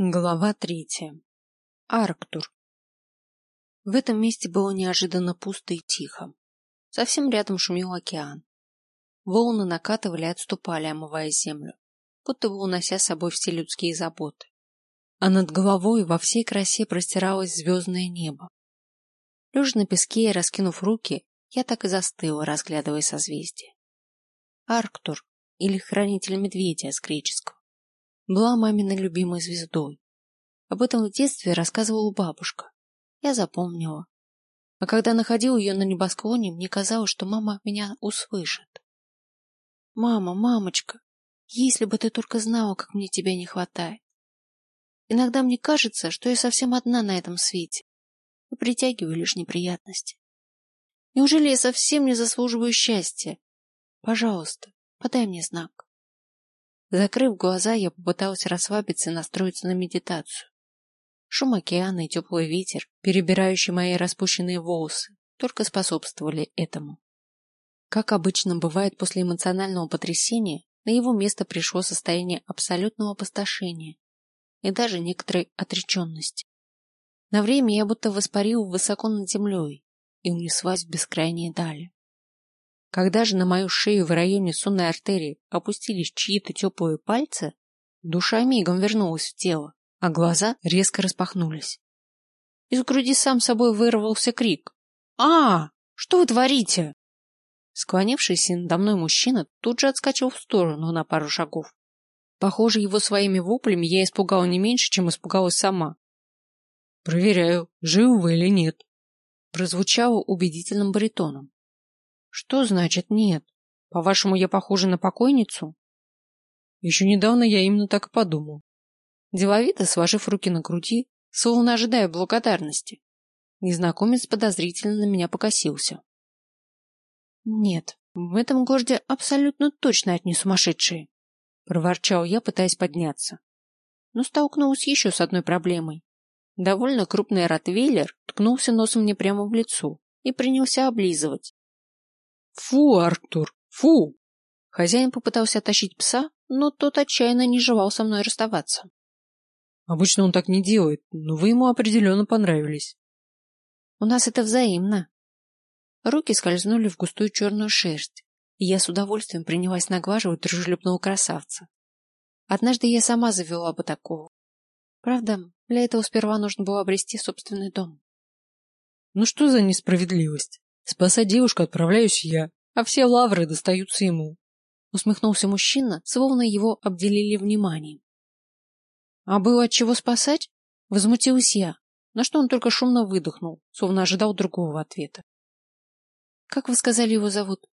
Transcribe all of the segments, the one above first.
Глава третья. Арктур. В этом месте было неожиданно пусто и тихо. Совсем рядом шумел океан. Волны накатывали и отступали, омывая землю, будто бы унося с собой все людские заботы. А над головой во всей красе простиралось звездное небо. Лежа на песке и раскинув руки, я так и застыла, разглядывая созвездие. Арктур, или хранитель медведя с греческого была маминой любимой звездой. Об этом в детстве рассказывала бабушка. Я запомнила. А когда находил ее на небосклоне, мне казалось, что мама меня услышит. Мама, мамочка, если бы ты только знала, как мне тебя не хватает. Иногда мне кажется, что я совсем одна на этом свете и притягиваю лишь неприятности. Неужели я совсем не заслуживаю счастья? Пожалуйста, подай мне знак. Закрыв глаза, я попыталась расслабиться и настроиться на медитацию. Шум океана и теплый ветер, перебирающий мои распущенные волосы, только способствовали этому. Как обычно бывает после эмоционального потрясения, на его место пришло состояние абсолютного опустошения и даже некоторой отреченности. На время я будто воспарил высоко над землей и унеслась в бескрайние дали. Когда же на мою шею в районе сонной артерии опустились чьи-то теплые пальцы, душа мигом вернулась в тело, а глаза резко распахнулись. Из груди сам собой вырвался крик. «А! Что вы творите?» Склонившийся надо мной мужчина тут же отскочил в сторону на пару шагов. Похоже, его своими воплями я испугала не меньше, чем испугалась сама. «Проверяю, живы вы или нет», прозвучало убедительным баритоном. Что значит нет? По-вашему, я похожа на покойницу? Еще недавно я именно так и подумал. Деловито, сложив руки на груди, словно ожидая благодарности, незнакомец подозрительно на меня покосился. Нет, в этом городе абсолютно точно одни сумасшедшие, проворчал я, пытаясь подняться. Но столкнулась еще с одной проблемой. Довольно крупный ротвейлер ткнулся носом мне прямо в лицо и принялся облизывать. Фу, Арктур, фу! Хозяин попытался оттащить пса, но тот отчаянно не желал со мной расставаться. Обычно он так не делает, но вы ему определенно понравились. У нас это взаимно. Руки скользнули в густую черную шерсть, и я с удовольствием принялась наглаживать дружелюбного красавца. Однажды я сама завела бы такого. Правда, для этого сперва нужно было обрести собственный дом. Ну что за несправедливость? Спасать девушку отправляюсь я, а все лавры достаются ему. Усмехнулся мужчина, словно его обделили вниманием. А было от чего спасать? Возмутилась я, на что он только шумно выдохнул, словно ожидал другого ответа. Как вы сказали, его зовут?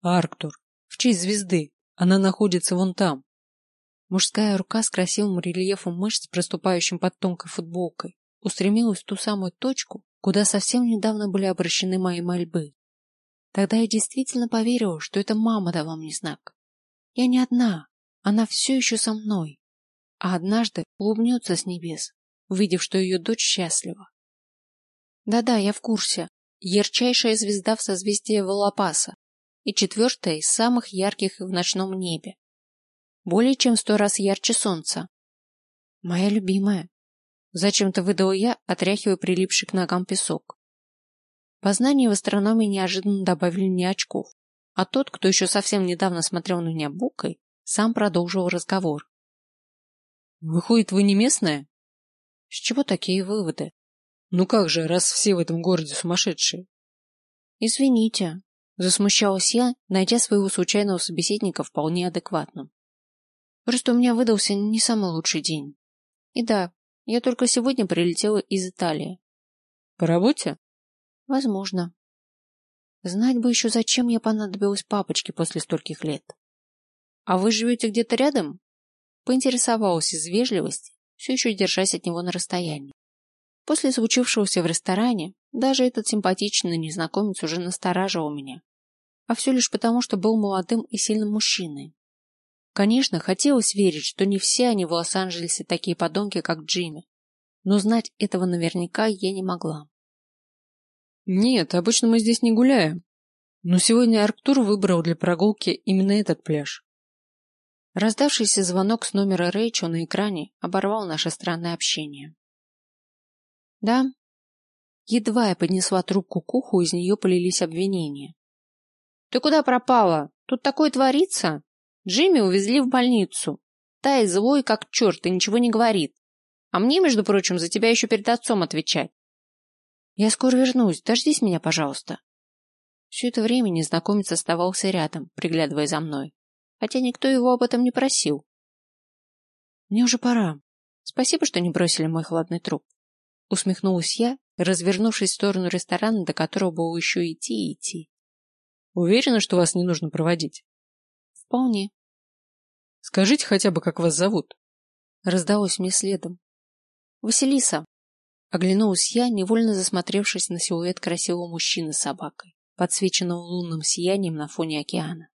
Арктур, в честь звезды. Она находится вон там. Мужская рука с красивым рельефом мышц, проступающим под тонкой футболкой, устремилась в ту самую точку, куда совсем недавно были обращены мои мольбы. Тогда я действительно поверила, что это мама дала мне знак. Я не одна, она все еще со мной. А однажды улыбнется с небес, увидев, что ее дочь счастлива. Да-да, я в курсе. Ярчайшая звезда в созвездии Волопаса и четвертая из самых ярких в ночном небе. Более чем сто раз ярче солнца. Моя любимая. Зачем-то выдал я, отряхивая прилипший к ногам песок. Познания в астрономии неожиданно добавили мне очков, а тот, кто еще совсем недавно смотрел на меня букой, сам продолжил разговор. Выходит, вы не местная? С чего такие выводы? Ну как же, раз все в этом городе сумасшедшие? Извините, засмущалась я, найдя своего случайного собеседника вполне адекватным. Просто у меня выдался не самый лучший день. И да, я только сегодня прилетела из Италии. По работе? Возможно. Знать бы еще, зачем я понадобилась папочке после стольких лет. А вы живете где-то рядом? Поинтересовалась из вежливости, все еще держась от него на расстоянии. После случившегося в ресторане, даже этот симпатичный незнакомец уже настораживал меня. А все лишь потому, что был молодым и сильным мужчиной, Конечно, хотелось верить, что не все они в Лос-Анджелесе такие подонки, как Джимми, но знать этого наверняка я не могла. Нет, обычно мы здесь не гуляем. Но сегодня Арктур выбрал для прогулки именно этот пляж. Раздавшийся звонок с номера Рэйчо на экране оборвал наше странное общение. Да. Едва я поднесла трубку к уху, из нее полились обвинения. Ты куда пропала? Тут такое творится? Джимми увезли в больницу. Тай злой, как черт, и ничего не говорит. А мне, между прочим, за тебя еще перед отцом отвечать. Я скоро вернусь, дождись меня, пожалуйста. Все это время незнакомец оставался рядом, приглядывая за мной, хотя никто его об этом не просил. Мне уже пора. Спасибо, что не бросили мой хладный труп. Усмехнулась я, развернувшись в сторону ресторана, до которого было еще идти и идти. Уверена, что вас не нужно проводить? Вполне. Скажите хотя бы, как вас зовут? Раздалось мне следом. Василиса. Оглянулась я, невольно засмотревшись на силуэт красивого мужчины с собакой, подсвеченного лунным сиянием на фоне океана.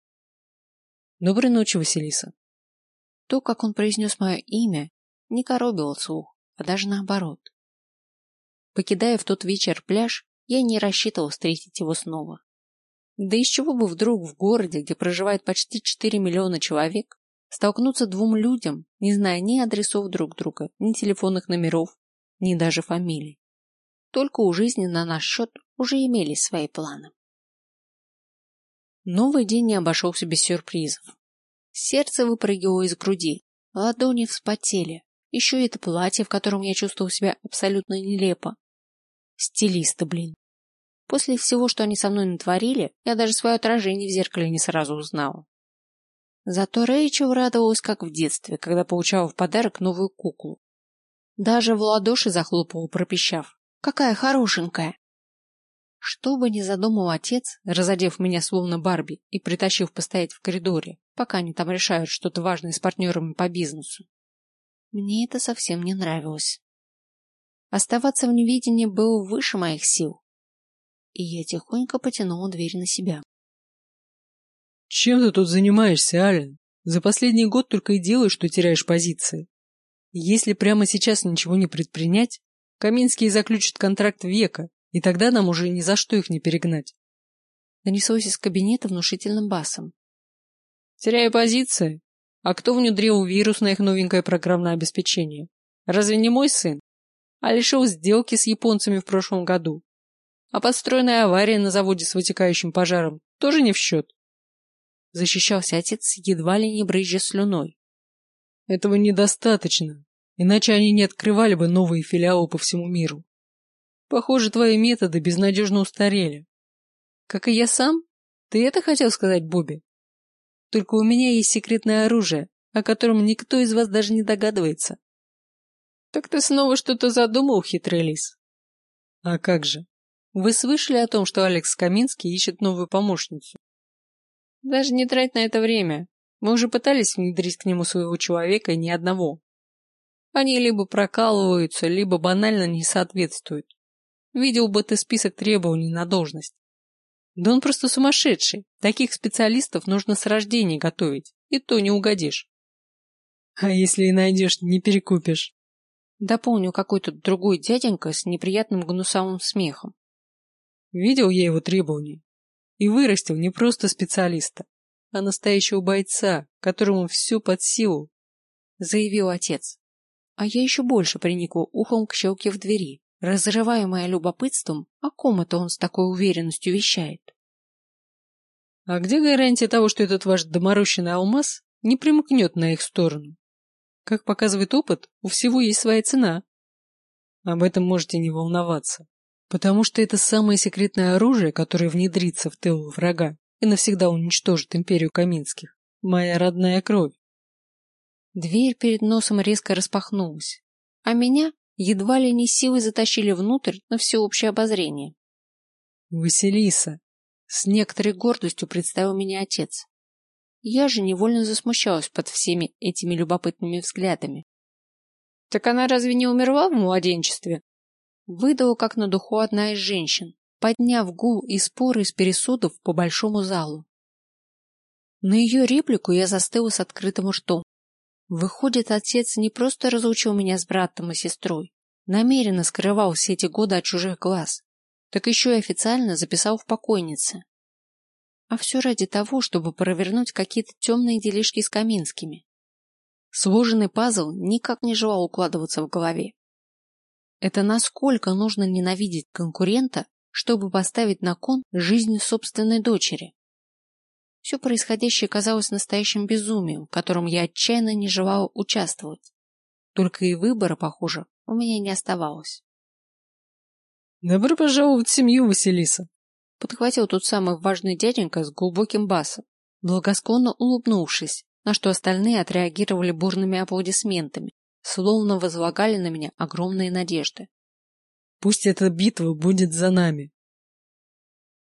Доброй ночи, Василиса. То, как он произнес мое имя, не коробило слух, а даже наоборот. Покидая в тот вечер пляж, я не рассчитывал встретить его снова. Да из чего бы вдруг в городе, где проживает почти 4 миллиона человек, столкнуться двум людям, не зная ни адресов друг друга, ни телефонных номеров, ни даже фамилий. Только у жизни на наш счет уже имелись свои планы. Новый день не обошелся без сюрпризов. Сердце выпрыгивало из груди, ладони вспотели. Еще это платье, в котором я чувствовал себя абсолютно нелепо. Стилисты, блин. После всего, что они со мной натворили, я даже свое отражение в зеркале не сразу узнала. Зато Рэйчел радовалась, как в детстве, когда получала в подарок новую куклу. Даже в ладоши захлопала, пропищав. «Какая хорошенькая!» Что бы ни задумал отец, разодев меня словно Барби и притащив постоять в коридоре, пока они там решают что-то важное с партнерами по бизнесу, мне это совсем не нравилось. Оставаться в невидении было выше моих сил, и я тихонько потянула дверь на себя. Чем ты тут занимаешься, Ален? За последний год только и делаешь, что теряешь позиции. Если прямо сейчас ничего не предпринять, Каминские заключат контракт века, и тогда нам уже ни за что их не перегнать. Донеслось из кабинета внушительным басом. Теряю позиции? А кто внедрил вирус на их новенькое программное обеспечение? Разве не мой сын? А лишил сделки с японцами в прошлом году. А подстроенная авария на заводе с вытекающим пожаром тоже не в счет защищался отец едва ли не брызжа слюной. Этого недостаточно, иначе они не открывали бы новые филиалы по всему миру. Похоже, твои методы безнадежно устарели. Как и я сам? Ты это хотел сказать, Бобби? Только у меня есть секретное оружие, о котором никто из вас даже не догадывается. Так ты снова что-то задумал, хитрый лис? А как же? Вы слышали о том, что Алекс Каминский ищет новую помощницу? Даже не трать на это время. Мы уже пытались внедрить к нему своего человека и ни одного. Они либо прокалываются, либо банально не соответствуют. Видел бы ты список требований на должность. Да он просто сумасшедший. Таких специалистов нужно с рождения готовить, и то не угодишь. А если и найдешь, не перекупишь. Дополню какой-то другой дяденька с неприятным гнусавым смехом. Видел я его требования и вырастил не просто специалиста, а настоящего бойца, которому все под силу, заявил отец. А я еще больше приникла ухом к щелке в двери, разрываемая любопытством, о ком это он с такой уверенностью вещает. А где гарантия того, что этот ваш доморощенный алмаз не примкнет на их сторону? Как показывает опыт, у всего есть своя цена. Об этом можете не волноваться. Потому что это самое секретное оружие, которое внедрится в тыл врага и навсегда уничтожит империю Каминских. Моя родная кровь. Дверь перед носом резко распахнулась, а меня едва ли не силой затащили внутрь на всеобщее обозрение. Василиса. С некоторой гордостью представил меня отец. Я же невольно засмущалась под всеми этими любопытными взглядами. Так она разве не умерла в младенчестве? Выдала как на духу одна из женщин, подняв гул и споры из пересудов по большому залу. На ее реплику я застыла с открытым ртом. Выходит, отец не просто разучил меня с братом и сестрой, намеренно скрывал все эти годы от чужих глаз, так еще и официально записал в покойнице. а все ради того, чтобы провернуть какие-то темные делишки с Каминскими. Сложенный пазл никак не желал укладываться в голове. Это насколько нужно ненавидеть конкурента, чтобы поставить на кон жизнь собственной дочери? Все происходящее казалось настоящим безумием, в котором я отчаянно не желала участвовать. Только и выбора, похоже, у меня не оставалось. «Добро пожаловать в семью, Василиса!» Подхватил тот самый важный дяденька с глубоким басом, благосклонно улыбнувшись, на что остальные отреагировали бурными аплодисментами, словно возлагали на меня огромные надежды. «Пусть эта битва будет за нами!»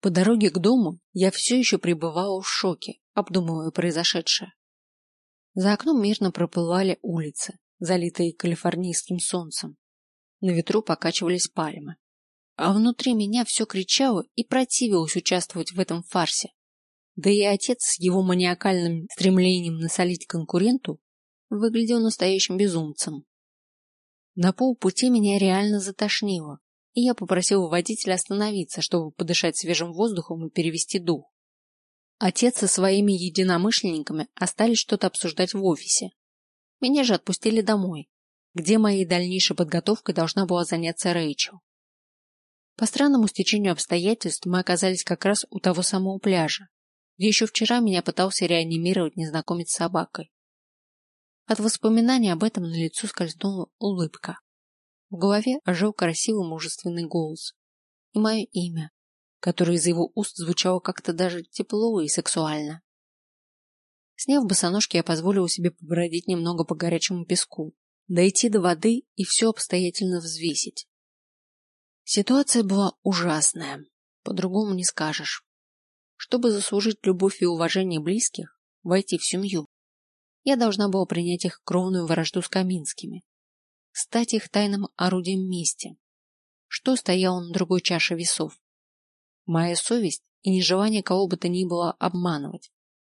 По дороге к дому я все еще пребывала в шоке, обдумывая произошедшее. За окном мирно проплывали улицы, залитые калифорнийским солнцем. На ветру покачивались пальмы а внутри меня все кричало и противилось участвовать в этом фарсе. Да и отец с его маниакальным стремлением насолить конкуренту выглядел настоящим безумцем. На полпути меня реально затошнило, и я попросил водителя остановиться, чтобы подышать свежим воздухом и перевести дух. Отец со своими единомышленниками остались что-то обсуждать в офисе. Меня же отпустили домой, где моей дальнейшей подготовкой должна была заняться Рэйчел. По странному стечению обстоятельств мы оказались как раз у того самого пляжа, где еще вчера меня пытался реанимировать незнакомец с собакой. От воспоминания об этом на лицо скользнула улыбка. В голове ожил красивый мужественный голос. И мое имя, которое из его уст звучало как-то даже тепло и сексуально. Сняв босоножки, я позволила себе побродить немного по горячему песку, дойти до воды и все обстоятельно взвесить. Ситуация была ужасная, по-другому не скажешь. Чтобы заслужить любовь и уважение близких, войти в семью, я должна была принять их кровную вражду с Каминскими, стать их тайным орудием мести. Что стояло на другой чаше весов? Моя совесть и нежелание кого бы то ни было обманывать,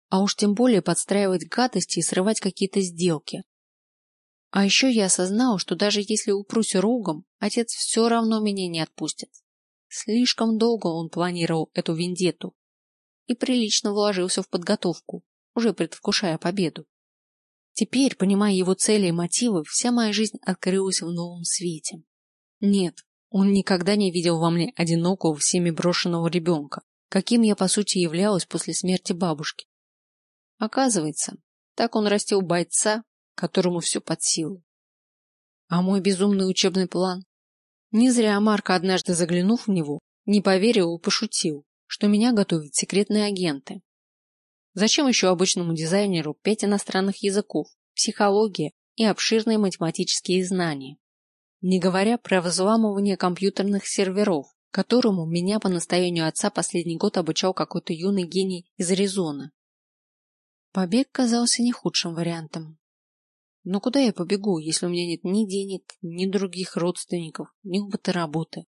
а уж тем более подстраивать гадости и срывать какие-то сделки, а еще я осознал, что даже если упрусь рогом, отец все равно меня не отпустит. Слишком долго он планировал эту вендетту и прилично вложился в подготовку, уже предвкушая победу. Теперь, понимая его цели и мотивы, вся моя жизнь открылась в новом свете. Нет, он никогда не видел во мне одинокого, всеми брошенного ребенка, каким я по сути являлась после смерти бабушки. Оказывается, так он растил бойца, которому все под силу. А мой безумный учебный план? Не зря Марка, однажды заглянув в него, не поверил и пошутил, что меня готовят секретные агенты. Зачем еще обычному дизайнеру пять иностранных языков, психология и обширные математические знания? Не говоря про взламывание компьютерных серверов, которому меня по настоянию отца последний год обучал какой-то юный гений из Аризоны. Побег казался не худшим вариантом. Но куда я побегу, если у меня нет ни денег, ни других родственников, ни опыта работы?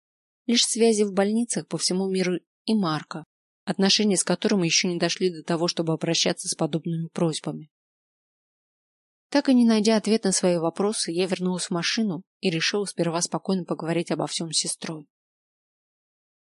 Лишь связи в больницах по всему миру и Марка, отношения с которым еще не дошли до того, чтобы обращаться с подобными просьбами. Так и не найдя ответ на свои вопросы, я вернулась в машину и решила сперва спокойно поговорить обо всем с сестрой.